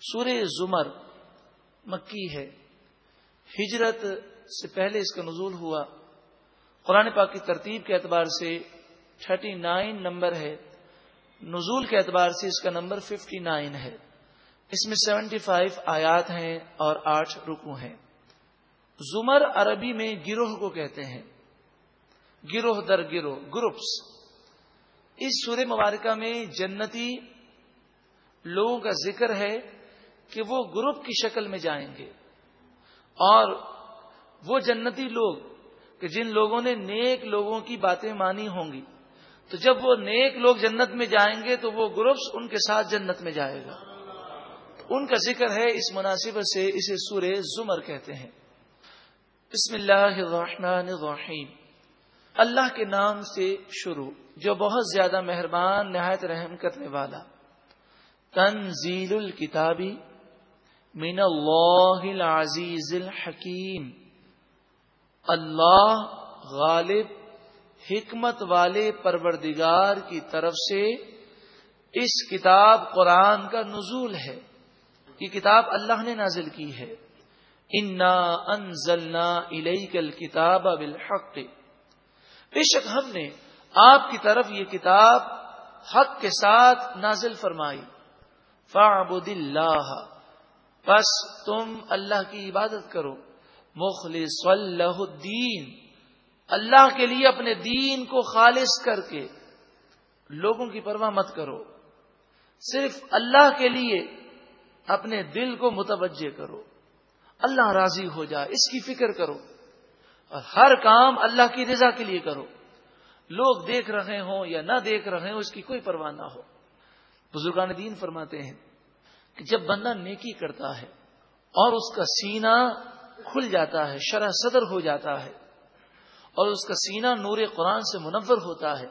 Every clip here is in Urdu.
سورہ زمر مکی ہے۔ ہجرت سے پہلے اس کا نزول ہوا۔ قرآن پاک کی ترتیب کے اعتبار سے تھرٹی نائن نمبر ہے۔ نزول کے اعتبار سے اس کا نمبر ففٹی نائن ہے۔ اس میں سیونٹی فائیو آیات ہیں اور آٹھ رکو ہیں۔ زمر عربی میں گروہ کو کہتے ہیں۔ گروہ در گروہ، گروپس۔ اس سورہ مبارکہ میں جنتی لوگوں کا ذکر ہے۔ کہ وہ گروپ کی شکل میں جائیں گے۔ اور وہ جنتی لوگ کہ جن لوگوں نے نیک لوگوں کی باتیں مانی ہوں گی، تو جب وہ نیک لوگ جنت میں جائیں گے تو وہ گروپس ان کے ساتھ جنت میں جائے گا۔ ان کا ذکر ہے اس مناسبت سے اسے سورہ زمر کہتے ہیں۔ بسم اللہ الرحمن الرحیم۔ اللہ کے نام سے شروع، جو بہت زیادہ مہربان، نہایت رحم کرنے والا۔ تنزیل الکتابی من اللہ العزیز الحکیم۔ اللہ غالب، حکمت والے پروردگار کی طرف سے اس کتاب قرآن کا نزول ہے۔ یہ کتاب اللہ نے نازل کی ہے۔ انا انزلنا الیک الکتاب بالحق۔ بے شک ہم نے آپ کی طرف یہ کتاب حق کے ساتھ نازل فرمائی۔ فاعبد اللہ بس تم اللہ کی عبادت کرو۔ مخلص اللہ الدین۔ اللہ کے لیے اپنے دین کو خالص کر کے لوگوں کی پرواہ مت کرو۔ صرف اللہ کے لیے اپنے دل کو متوجہ کرو۔ اللہ راضی ہو جائے اس کی فکر کرو۔ اور ہر کام اللہ کی رضا کے لیے کرو۔ لوگ دیکھ رہے ہوں یا نہ دیکھ رہے ہوں، اس کی کوئی پرواہ نہ ہو۔ بزرگان دین فرماتے ہیں کہ جب بندہ نیکی کرتا ہے اور اس کا سینہ کھل جاتا ہے، شرح صدر ہو جاتا ہے اور اس کا سینہ نور قرآن سے منور ہوتا ہے،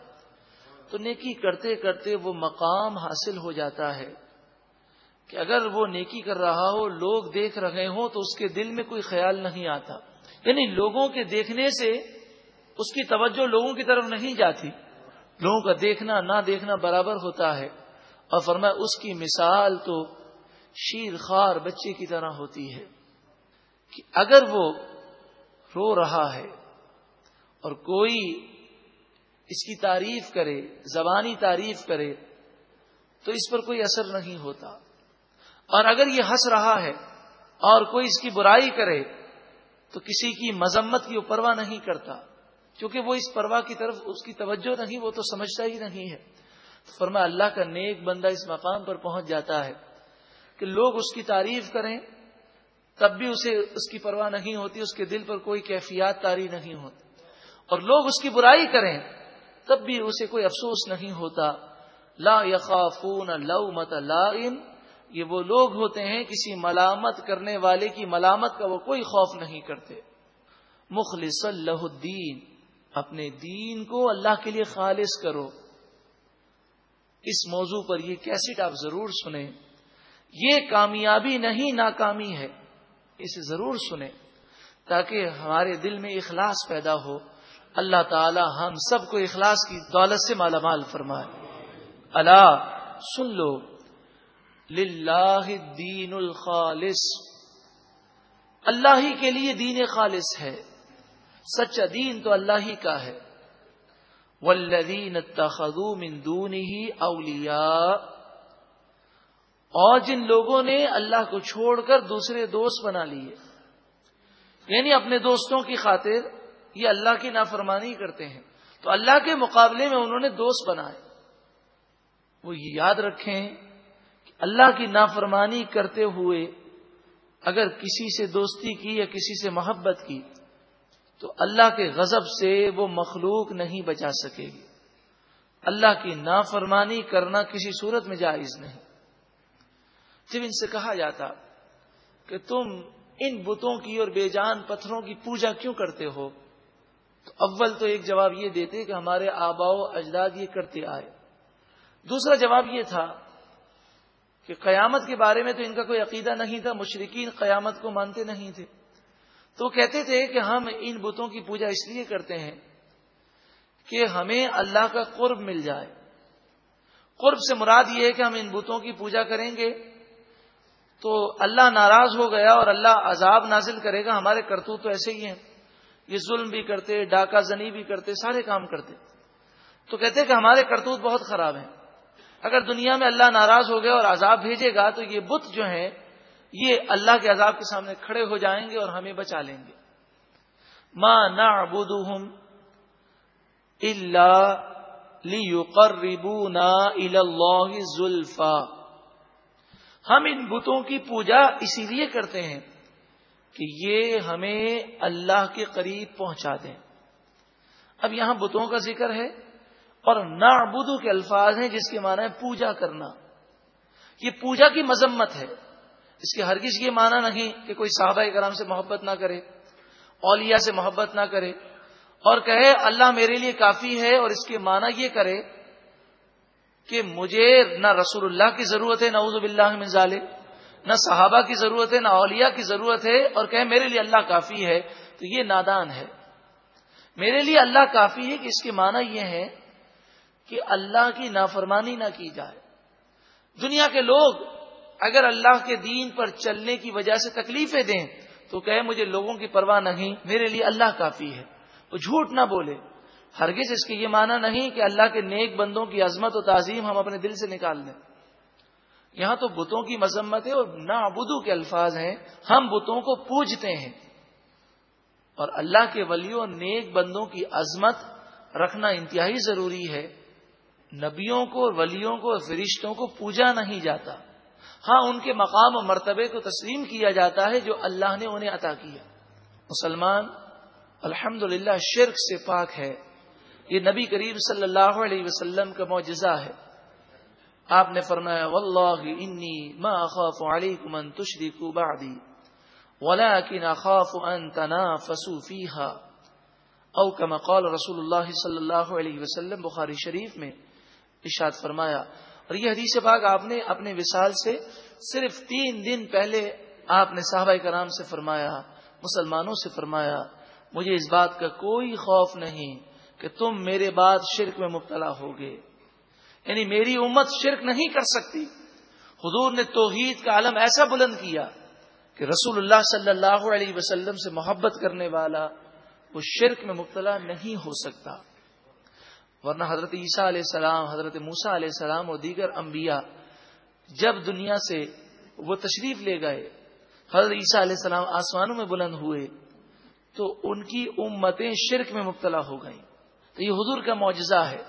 تو نیکی کرتے کرتے وہ مقام حاصل ہو جاتا ہے کہ اگر وہ نیکی کر رہا ہو، لوگ دیکھ رہے ہوں تو اس کے دل میں کوئی خیال نہیں آتا۔ یعنی لوگوں کے دیکھنے سے اس کی توجہ لوگوں کی طرف نہیں جاتی۔ لوگوں کا دیکھنا نہ دیکھنا برابر ہوتا ہے۔ اور فرمایا، اس کی مثال تو شیر خار بچے کی طرح ہوتی ہے کہ اگر وہ رو رہا ہے اور کوئی اس کی تعریف کرے، زبانی تعریف کرے، تو اس پر کوئی اثر نہیں ہوتا۔ اور اگر یہ ہنس رہا ہے اور کوئی اس کی برائی کرے، تو کسی کی مذمت کی وہ پرواہ نہیں کرتا۔ کیونکہ وہ اس پرواہ کی طرف، اس کی توجہ نہیں، وہ تو سمجھتا ہی نہیں ہے۔ فرما اللہ کا نیک بندہ اس مقام پر پہنچ جاتا ہے۔ کہ لوگ اس کی تعریف کریں، تب بھی اسے، اس کی پرواہ نہیں ہوتی، اس کے دل پر کوئی کیفیات تاری نہیں ہوتی۔ اور لوگ اس کی برائی کریں، تب بھی اسے کوئی افسوس نہیں ہوتا۔ لا یخافون لو مت یہ وہ لوگ ہوتے ہیں، کسی ملامت کرنے والے کی ملامت کا وہ کوئی خوف نہیں کرتے۔ مخلص اللہ الدین، اپنے دین کو اللہ کے لیے خالص کرو۔ اس موضوع پر یہ کیسٹ آپ ضرور سنیں۔ یہ کامیابی نہیں، ناکامی ہے۔ اسے ضرور سنیں تاکہ ہمارے دل میں اخلاص پیدا ہو۔ اللہ تعالی ہم سب کو اخلاص کی دولت سے مالا مال فرمائے۔ اللہ سن لو۔ دین الخالص۔ اللہ ہی کے لیے دین خالص ہے۔ سچا دین تو اللہ ہی کا ہے۔ ولدین من ہی اولیاء۔ اور جن لوگوں نے اللہ کو چھوڑ کر دوسرے دوست بنا لیے یعنی اپنے دوستوں کی خاطر یہ اللہ کی نافرمانی کرتے ہیں۔ تو اللہ کے مقابلے میں انہوں نے دوست بنائے۔ وہ یہ یاد رکھیں کہ اللہ کی نافرمانی کرتے ہوئے اگر کسی سے دوستی کی یا کسی سے محبت کی، تو اللہ کے غضب سے وہ مخلوق نہیں بچا سکے گی۔ اللہ کی نافرمانی کرنا کسی صورت میں جائز نہیں۔ جب ان سے کہا جاتا کہ تم ان بتوں کی اور بے جان پتھروں کی پوجا کیوں کرتے ہو؟ تو اول تو ایک جواب یہ دیتے کہ ہمارے آبا و اجداد یہ کرتے آئے۔ دوسرا جواب یہ تھا کہ قیامت کے بارے میں تو ان کا کوئی عقیدہ نہیں تھا مشرقین قیامت کو مانتے نہیں تھے۔ تو وہ کہتے تھے کہ ہم ان بتوں کی پوجا اس لیے کرتے ہیں کہ ہمیں اللہ کا قرب مل جائے۔ قرب سے مراد یہ ہے کہ ہم ان بتوں کی پوجا کریں گے تو اللہ ناراض ہو گیا اور اللہ عذاب نازل کرے گا۔ ہمارے کرتوت تو ایسے ہی ہیں۔ یہ ظلم بھی کرتے، ڈاکہ زنی بھی کرتے، سارے کام کرتے۔ تو کہتے کہ ہمارے کرتوت بہت خراب ہیں۔ اگر دنیا میں اللہ ناراض ہو گیا اور عذاب بھیجے گا تو یہ بت جو ہیں، یہ اللہ کے عذاب کے سامنے کھڑے ہو جائیں گے اور ہمیں بچا لیں گے۔ ماں نہ زلفا۔ ہم ان بتوں کی پوجا اسی لیے کرتے ہیں کہ یہ ہمیں اللہ کے قریب پہنچا دیں۔ اب یہاں بتوں کا ذکر ہے اور نعبدو کے الفاظ ہیں جس کے معنی ہے پوجا کرنا۔ یہ پوجا کی مذمت ہے۔ اس کے ہر کسی یہ معنی نہیں کہ کوئی صحابہ کرام سے محبت نہ کرے، اولیاء سے محبت نہ کرے اور کہے اللہ میرے لیے کافی ہے اور اس کے معنی یہ کرے۔ کہ مجھے نہ رسول اللہ کی ضرورت ہے نعوذ باللہ من ظالم نہ صحابہ کی ضرورت ہے، نہ اولیاء کی ضرورت ہے، اور کہ میرے لیے اللہ کافی ہے، تو یہ نادان ہے۔ میرے لیے اللہ کافی ہے کہ اس کے معنی یہ ہے کہ اللہ کی نافرمانی نہ کی جائے۔ دنیا کے لوگ اگر اللہ کے دین پر چلنے کی وجہ سے تکلیفیں دیں، تو کہے مجھے لوگوں کی پرواہ نہیں، میرے لیے اللہ کافی ہے۔ وہ جھوٹ نہ بولے۔ ہرگز اس کے یہ معنی نہیں کہ اللہ کے نیک بندوں کی عظمت و تعظیم ہم اپنے دل سے نکال دیں۔ یہاں تو بتوں کی مذمت ہے اور نہ ابدو کے الفاظ ہیں، ہم بتوں کو پوجتے ہیں۔ اور اللہ کے ولیوں اور نیک بندوں کی عظمت رکھنا انتہائی ضروری ہے۔ نبیوں کو، ولیوں کو اور فرشتوں کو پوجا نہیں جاتا۔ ہاں ان کے مقام و مرتبے کو تسلیم کیا جاتا ہے جو اللہ نے انہیں عطا کیا۔ مسلمان الحمد شرک سے پاک ہے۔ یہ نبی کریم صلی اللہ علیہ وسلم کا معجزہ ہے۔ آپ نے فرمایا، واللہ انی ما اخاف علیکم ان تشرکوا بعدی ولكن اخاف ان تنافسوا فيها او كما قال رسول اللہ صلی اللہ علیہ وسلم، بخاری شریف میں ارشاد فرمایا۔ اور یہ حدیث پاک آپ نے اپنے وصال سے صرف تین دن پہلے آپ نے صحابہ کرام سے فرمایا، مسلمانوں سے فرمایا، مجھے اس بات کا کوئی خوف نہیں۔ کہ تم میرے بعد شرک میں مبتلا ہوگے۔ یعنی میری امت شرک نہیں کر سکتی۔ حضور نے توحید کا عالم ایسا بلند کیا کہ رسول اللہ صلی اللہ علیہ وسلم سے محبت کرنے والا وہ شرک میں مبتلا نہیں ہو سکتا۔ ورنہ حضرت عیسیٰ علیہ السلام، حضرت موسا علیہ السلام اور دیگر انبیاء جب دنیا سے وہ تشریف لے گئے، حضرت عیسیٰ علیہ السلام آسمانوں میں بلند ہوئے تو ان کی امتیں شرک میں مبتلا ہو گئیں۔ تو یہ حضور کا معجزہ ہے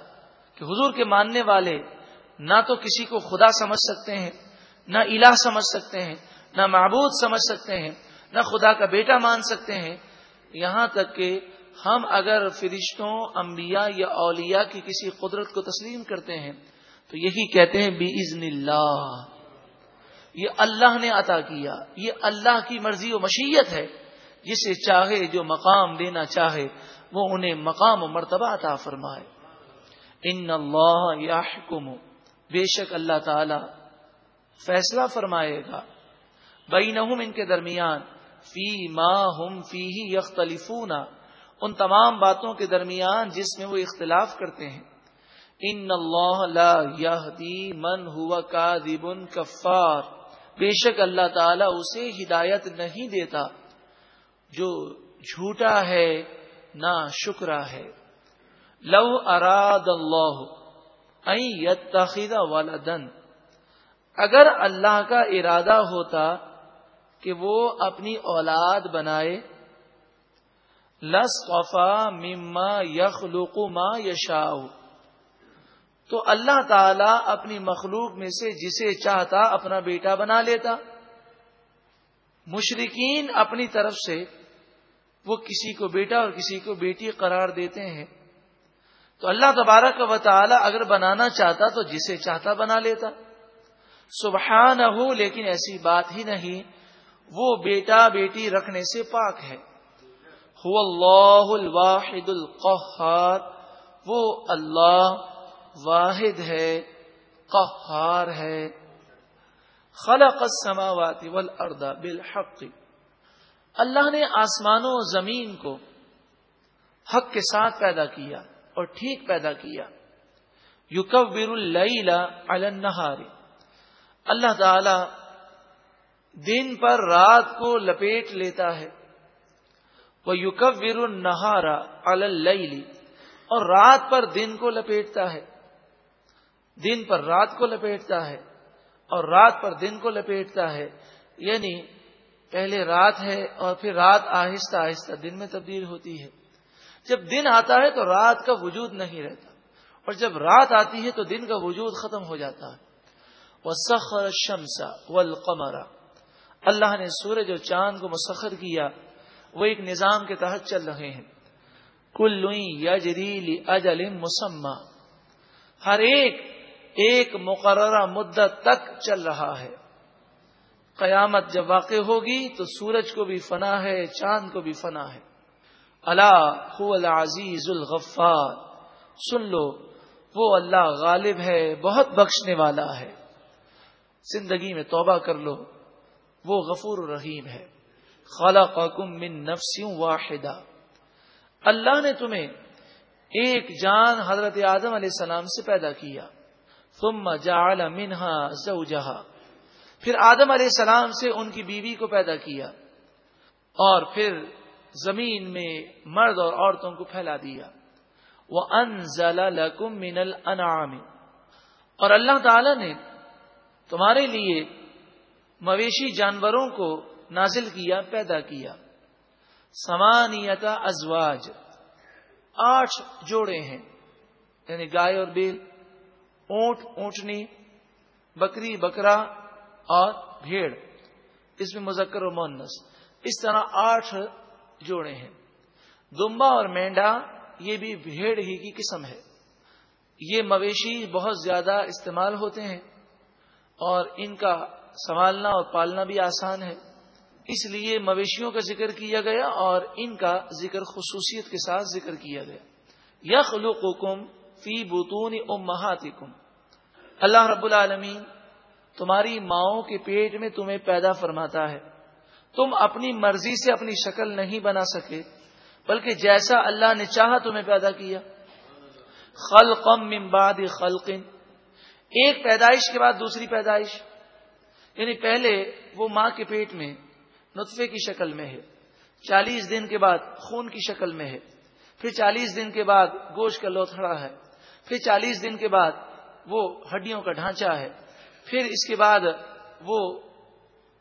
کہ حضور کے ماننے والے نہ تو کسی کو خدا سمجھ سکتے ہیں، نہ الہ سمجھ سکتے ہیں، نہ معبود سمجھ سکتے ہیں، نہ خدا کا بیٹا مان سکتے ہیں۔ یہاں تک کہ ہم اگر فرشتوں، انبیاء یا اولیاء کی کسی قدرت کو تسلیم کرتے ہیں، تو یہی کہتے ہیں بی ازن اللہ یہ اللہ نے عطا کیا، یہ اللہ کی مرضی و مشیت ہے، جسے چاہے جو مقام دینا چاہے۔ وہ انہیں مقام و مرتبہ عطا فرمائے۔ ان اللہ یا بے شک اللہ تعالی فیصلہ فرمائے گا۔ بینہم ان کے درمیان فی ما ہم فی یختلفون۔ ان تمام باتوں کے درمیان جس میں وہ اختلاف کرتے ہیں۔ ان اللہ لا یہدی من ہوا کاذب کفار۔ بے شک اللہ تعالی اسے ہدایت نہیں دیتا۔ جو جھوٹا ہے نہ شکرا ہے۔ لو اراد اللہ ولدن اگر اللہ کا ارادہ ہوتا کہ وہ اپنی اولاد بنائے لس وفا مما یخ ما یشاؤ تو اللہ تعالی اپنی مخلوق میں سے جسے چاہتا اپنا بیٹا بنا لیتا۔ مشرقین اپنی طرف سے وہ کسی کو بیٹا اور کسی کو بیٹی قرار دیتے ہیں۔ تو اللہ تبارک و تعالی اگر بنانا چاہتا تو جسے چاہتا بنا لیتا۔ سبحان ہو لیکن ایسی بات ہی نہیں، وہ بیٹا بیٹی رکھنے سے پاک ہے۔ ہو اللہ الواحد القہار، وہ اللہ واحد ہے، قہار ہے۔ خلق السماوات والارض بالحق۔ اللہ نے آسمانوں و زمین کو حق کے ساتھ پیدا کیا اور ٹھیک پیدا کیا۔ یوکبر اللیل علی النہار۔ اللہ تعالی دن پر رات کو لپیٹ لیتا ہے۔ وہ یوکور نہارا اللی اور رات پر دن کو لپیٹتا ہے۔ دن پر رات کو لپیٹتا ہے اور رات پر دن کو لپیٹتا ہے۔ یعنی پہلے رات ہے اور پھر رات آہستہ آہستہ دن میں تبدیل ہوتی ہے۔ جب دن آتا ہے تو رات کا وجود نہیں رہتا، اور جب رات آتی ہے تو دن کا وجود ختم ہو جاتا ہے۔ وہ سخر شمسا و اللہ نے سورج اور چاند کو مسخر کیا، وہ ایک نظام کے تحت چل رہے ہیں۔ کل یا جریلی اجل مسمہ ہر ایک ایک مقررہ مدت تک چل رہا ہے۔ قیامت جب واقع ہوگی تو سورج کو بھی فنا ہے، چاند کو بھی فنا ہے۔ اللہ العزیز الغفار۔ سن لو، وہ اللہ غالب ہے، بہت بخشنے والا ہے۔ زندگی میں توبہ کر لو، وہ غفور رحیم ہے۔ خلقکم من نفس واحدہ۔ اللہ نے تمہیں ایک جان حضرت آدم علیہ السلام سے پیدا کیا۔ ثم جعل منها زوجها پھر آدم علیہ السلام سے ان کی بیوی کو پیدا کیا اور پھر زمین میں مرد اور عورتوں کو پھیلا دیا۔ وہ ان من الانعام اور اللہ تعالی نے تمہارے لیے مویشی جانوروں کو نازل کیا، پیدا کیا۔ سمانیت ازواج آٹھ جوڑے ہیں یعنی گائے اور بیل، اونٹ، اونٹنی، بکری، بکرا اور بھیڑ، اس میں مذکر و مونس اس طرح آٹھ جوڑے ہیں۔ دمبا اور مینڈا، یہ بھی بھیڑ ہی کی قسم ہے۔ یہ مویشی بہت زیادہ استعمال ہوتے ہیں اور ان کا سنبھالنا اور پالنا بھی آسان ہے۔ اس لیے مویشیوں کا ذکر کیا گیا اور ان کا ذکر خصوصیت کے ساتھ ذکر کیا گیا۔ یخ لکم فی بتون ام اللہ رب العالمین تمہاری ماؤں کے پیٹ میں تمہیں پیدا فرماتا ہے۔ تم اپنی مرضی سے اپنی شکل نہیں بنا سکے، بلکہ جیسا اللہ نے چاہا تمہیں پیدا کیا۔ خلقم من بعد خلق ایک پیدائش کے بعد دوسری پیدائش۔ یعنی پہلے وہ ماں کے پیٹ میں نطفے کی شکل میں ہے، چالیس دن کے بعد خون کی شکل میں ہے، پھر چالیس دن کے بعد گوشت کا لوتھڑا ہے، پھر چالیس دن کے بعد وہ ہڈیوں کا ڈھانچہ ہے۔ پھر اس کے بعد وہ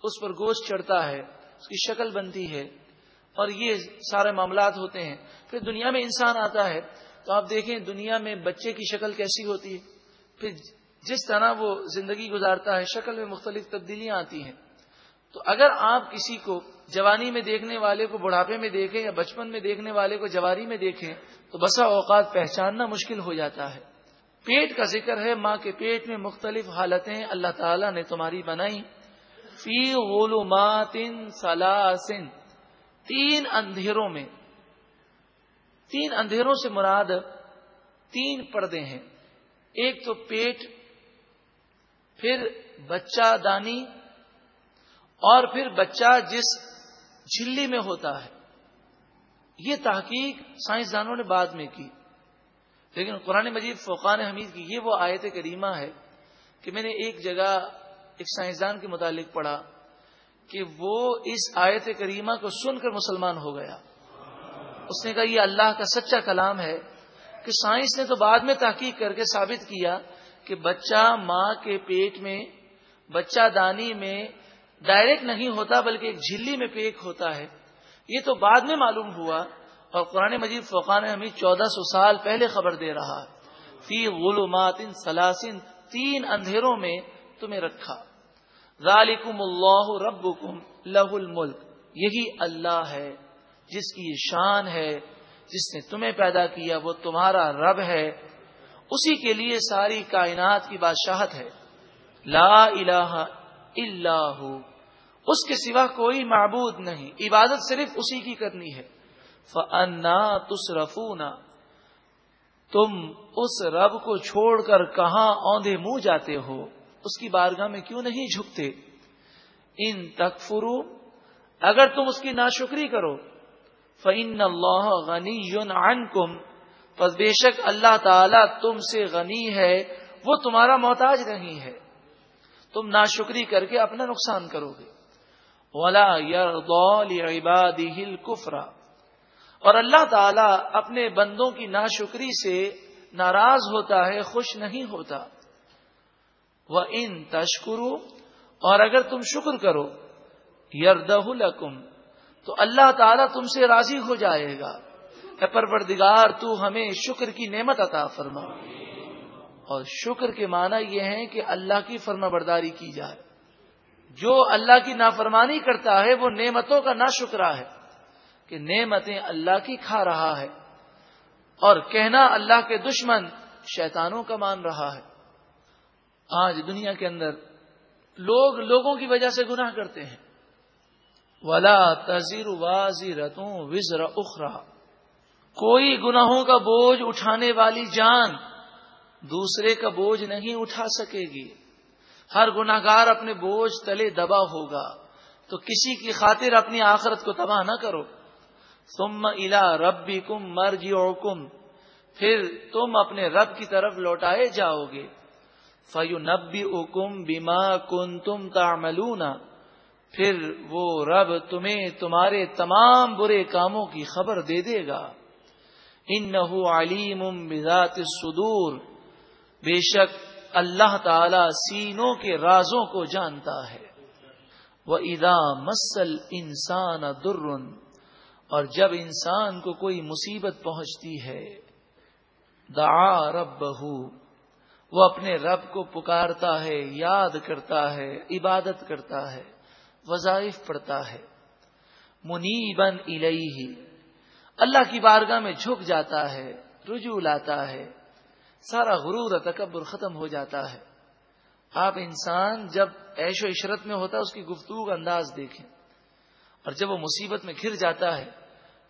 اس پر گوشت چڑھتا ہے، اس کی شکل بنتی ہے اور یہ سارے معاملات ہوتے ہیں۔ پھر دنیا میں انسان آتا ہے تو آپ دیکھیں دنیا میں بچے کی شکل کیسی ہوتی ہے۔ پھر جس طرح وہ زندگی گزارتا ہے، شکل میں مختلف تبدیلیاں آتی ہیں۔ تو اگر آپ کسی کو جوانی میں دیکھنے والے کو، بڑھاپے میں دیکھیں یا بچپن میں دیکھنے والے کو جوانی میں دیکھیں، تو بسا اوقات پہچاننا مشکل ہو جاتا ہے۔ پیٹ کا ذکر ہے، ماں کے پیٹ میں مختلف حالتیں اللہ تعالیٰ نے تمہاری بنائی۔ فی غلومات سلاسن تین اندھیروں میں۔ تین اندھیروں سے مراد تین پردے ہیں۔ ایک تو پیٹ، پھر بچہ دانی، اور پھر بچہ جس جھلی میں ہوتا ہے۔ یہ تحقیق سائنسدانوں نے بعد میں کی۔ لیکن قرآن مجید فوقان حمید کی یہ وہ آیت کریمہ ہے کہ میں نے ایک جگہ ایک سائنسدان کے متعلق پڑھا کہ وہ اس آیت کریمہ کو سن کر مسلمان ہو گیا۔ اس نے کہا یہ اللہ کا سچا کلام ہے کہ سائنس نے تو بعد میں تحقیق کر کے ثابت کیا کہ بچہ ماں کے پیٹ میں، بچہ دانی میں ڈائریکٹ نہیں ہوتا بلکہ ایک جھلی میں پیک ہوتا ہے۔ یہ تو بعد میں معلوم ہوا اور قرآن مجید فوقان ہمیں چودہ سو سال پہلے خبر دے رہا فی غلومات سلاسن تین اندھیروں میں تمہیں رکھا۔ ذالکم اللہ ربکم لہ الملک۔ یہی اللہ ہے جس کی شان ہے، جس نے تمہیں پیدا کیا، وہ تمہارا رب ہے۔ اسی کے لیے ساری کائنات کی بادشاہت ہے۔ لا الہ الا ہو۔ اس کے سوا کوئی معبود نہیں۔ عبادت صرف اسی کی کرنی ہے۔ فنا تصرفونا تم اس رب کو چھوڑ کر کہاں اوندے منہ جاتے ہو؟ اس کی بارگاہ میں کیوں نہیں جھکتے؟ ان تک فرو اگر تم اس کی ناشکری کرو۔ فعن اللہ غنی یون کم بے شک اللہ تعالی تم سے غنی ہے، وہ تمہارا محتاج نہیں ہے۔ تم ناشکری کر کے اپنا نقصان کرو گے۔ ولا عبادی ہل کفرا اور اللہ تعالی اپنے بندوں کی ناشکری سے ناراض ہوتا ہے، خوش نہیں ہوتا۔ وہ ان تشکرو اور اگر تم شکر کرو یردہ لکم تو اللہ تعالیٰ تم سے راضی ہو جائے گا۔ اے پروردگار، تو ہمیں شکر کی نعمت عطا فرما۔ اور شکر کے معنی یہ ہے کہ اللہ کی فرما برداری کی جائے۔ جو اللہ کی نافرمانی کرتا ہے، وہ نعمتوں کا نہ شکرا ہے۔ کہ نعمتیں اللہ کی کھا رہا ہے اور کہنا اللہ کے دشمن شیطانوں کا مان رہا ہے۔ آج دنیا کے اندر لوگ لوگوں کی وجہ سے گناہ کرتے ہیں۔ ولا تذیر واضی رتوں وزر اخرا کوئی گناہوں کا بوجھ اٹھانے والی جان دوسرے کا بوجھ نہیں اٹھا سکے گی۔ ہر گناگار اپنے بوجھ تلے دبا ہوگا۔ تو کسی کی خاطر اپنی آخرت کو تباہ نہ کرو۔ تم الا ربی کم مرجی پھر تم اپنے رب کی طرف لوٹائے جاؤ گے۔ فیو نبی اکم بیما کن تم پھر وہ رب تمہیں تمہارے تمام برے کاموں کی خبر دے دے گا۔ ان علیم بذات الصدور، بے شک اللہ تعالی سینوں کے رازوں کو جانتا ہے۔ وہ ادا مسل انسان در اور جب انسان کو کوئی مصیبت پہنچتی ہے، دعا رب وہ اپنے رب کو پکارتا ہے، یاد کرتا ہے، عبادت کرتا ہے، وظائف پڑھتا ہے۔ منی بن اللہ کی بارگاہ میں جھک جاتا ہے، رجوع لاتا ہے، سارا غرور تکبر ختم ہو جاتا ہے۔ آپ انسان جب عیش و عشرت میں ہوتا ہے، اس کی گفتگو کا انداز دیکھیں۔ اور جب وہ مصیبت میں گھر جاتا ہے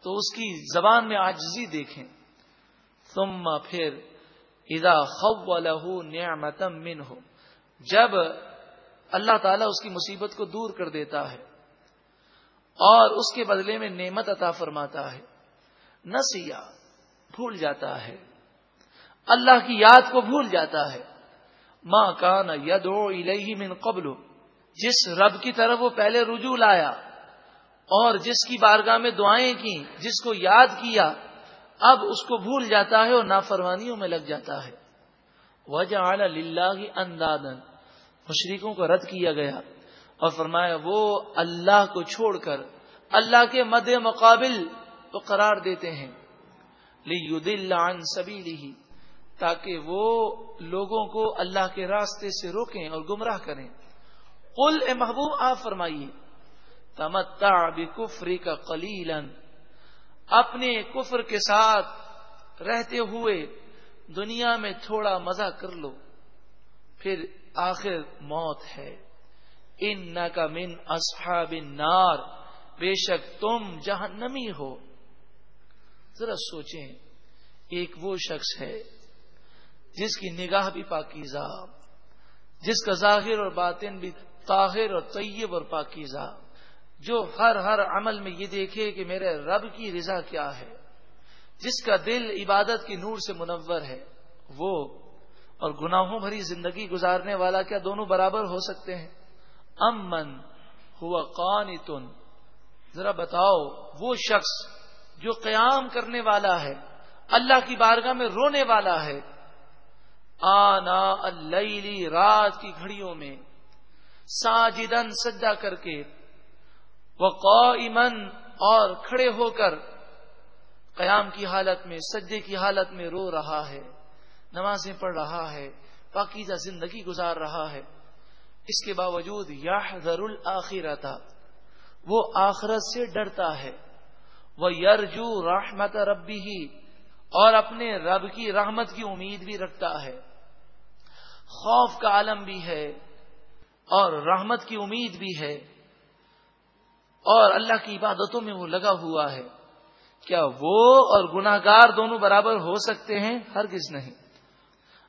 تو اس کی زبان میں آجزی دیکھیں۔ ثم پھر ادا خو لہو نعمتم من ہو جب اللہ تعالیٰ اس کی مصیبت کو دور کر دیتا ہے اور اس کے بدلے میں نعمت عطا فرماتا ہے نسیا بھول جاتا ہے۔ اللہ کی یاد کو بھول جاتا ہے۔ ماں کان یدو الہی من قبل، جس رب کی طرف وہ پہلے رجوع لایا اور جس کی بارگاہ میں دعائیں کی، جس کو یاد کیا، اب اس کو بھول جاتا ہے اور نافرمانیوں میں لگ جاتا ہے۔ وجہ اللہ اندادن مشرقوں کو رد کیا گیا اور فرمایا، وہ اللہ کو چھوڑ کر، اللہ کے مد مقابل تو قرار دیتے ہیں۔ عن سبھی تاکہ وہ لوگوں کو اللہ کے راستے سے روکیں اور گمراہ کریں۔ قل اے محبوب، آپ فرمائیے تمتا بکفری کا کلیلن اپنے کفر کے ساتھ رہتے ہوئے دنیا میں تھوڑا مزہ کر لو، پھر آخر موت ہے۔ ان کا من اصحاب نار بے شک تم جہنمی ہو۔ ذرا سوچیں، ایک وہ شخص ہے جس کی نگاہ بھی پاکیزہ، جس کا ظاہر اور باطن بھی طاہر اور طیب اور پاکیزہ۔ جو ہر ہر عمل میں یہ دیکھے کہ میرے رب کی رضا کیا ہے، جس کا دل عبادت کی نور سے منور ہے، وہ اور گناہوں بھری زندگی گزارنے والا کیا دونوں برابر ہو سکتے ہیں؟ امن ہوا قانتن۔ ذرا بتاؤ، وہ شخص جو قیام کرنے والا ہے، اللہ کی بارگاہ میں رونے والا ہے، آنا اللیلی، رات کی گھڑیوں میں ساجدن سجدہ کر کے وہ اور کھڑے ہو کر قیام کی حالت میں، سجدے کی حالت میں رو رہا ہے، نمازیں پڑھ رہا ہے، پاکیزہ زندگی گزار رہا ہے۔ اس کے باوجود یا ضر وہ آخرت سے ڈرتا ہے۔ وہ یرجو رحمت ربی ہی اور اپنے رب کی رحمت کی امید بھی رکھتا ہے۔ خوف کا عالم بھی ہے اور رحمت کی امید بھی ہے۔ اور اللہ کی عبادتوں میں وہ لگا ہوا ہے۔ کیا وہ اور گناگار دونوں برابر ہو سکتے ہیں؟ ہرگز نہیں۔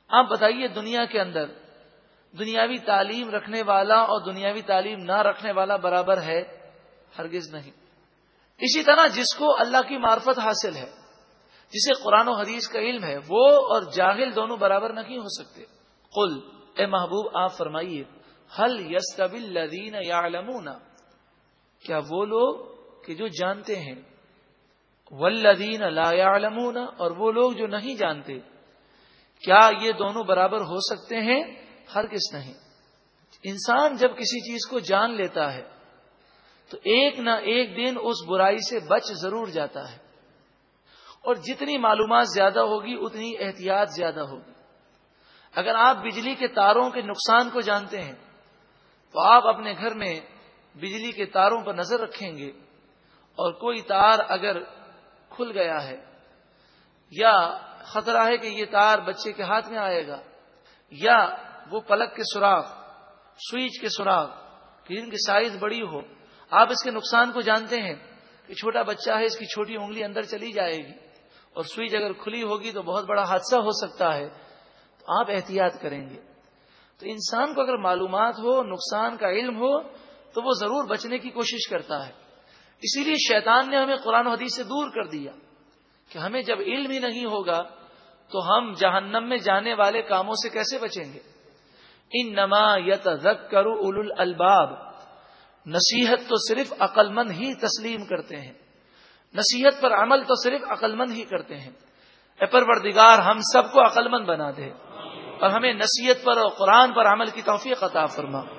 آپ بتائیے دنیا کے اندر دنیاوی تعلیم رکھنے والا اور دنیاوی تعلیم نہ رکھنے والا برابر ہے؟ ہرگز نہیں۔ اسی طرح جس کو اللہ کی معرفت حاصل ہے، جسے قرآن و حدیث کا علم ہے، وہ اور جاہل دونوں برابر نہیں ہو سکتے؟ قل، اے محبوب، آپ فرمائیے حل یس قبل لدین یا کیا وہ لوگ کہ جو جانتے ہیں۔ ولدین لا يعلمون اور وہ لوگ جو نہیں جانتے۔ کیا یہ دونوں برابر ہو سکتے ہیں؟ ہر کس نہیں۔ انسان جب کسی چیز کو جان لیتا ہے، تو ایک نہ ایک دن اس برائی سے بچ ضرور جاتا ہے۔ اور جتنی معلومات زیادہ ہوگی، اتنی احتیاط زیادہ ہوگی۔ اگر آپ بجلی کے تاروں کے نقصان کو جانتے ہیں، تو آپ اپنے گھر میں بجلی کے تاروں پر نظر رکھیں گے اور کوئی تار اگر کھل گیا ہے یا خطرہ ہے کہ یہ تار بچے کے ہاتھ میں آئے گا یا وہ پلک کے سوراخ، سوئچ کے سوراخ جن کی سائز بڑی ہو، آپ اس کے نقصان کو جانتے ہیں کہ چھوٹا بچہ ہے، اس کی چھوٹی انگلی اندر چلی جائے گی اور سوئچ اگر کھلی ہوگی تو بہت بڑا حادثہ ہو سکتا ہے، تو آپ احتیاط کریں گے۔ تو انسان کو اگر معلومات ہو، نقصان کا علم ہو تو وہ ضرور بچنے کی کوشش کرتا ہے۔ اسی لیے شیطان نے ہمیں قرآن و حدیث سے دور کر دیا کہ ہمیں جب علم ہی نہیں ہوگا تو ہم جہنم میں جانے والے کاموں سے کیسے بچیں گے؟ ان نما یت کرو اول الباب نصیحت تو صرف عقل مند ہی تسلیم کرتے ہیں۔ نصیحت پر عمل تو صرف عقل مند ہی کرتے ہیں۔ اے پروردگار، ہم سب کو عقل مند بنا دے اور ہمیں نصیحت پر اور قرآن پر عمل کی توفیق عطا فرما۔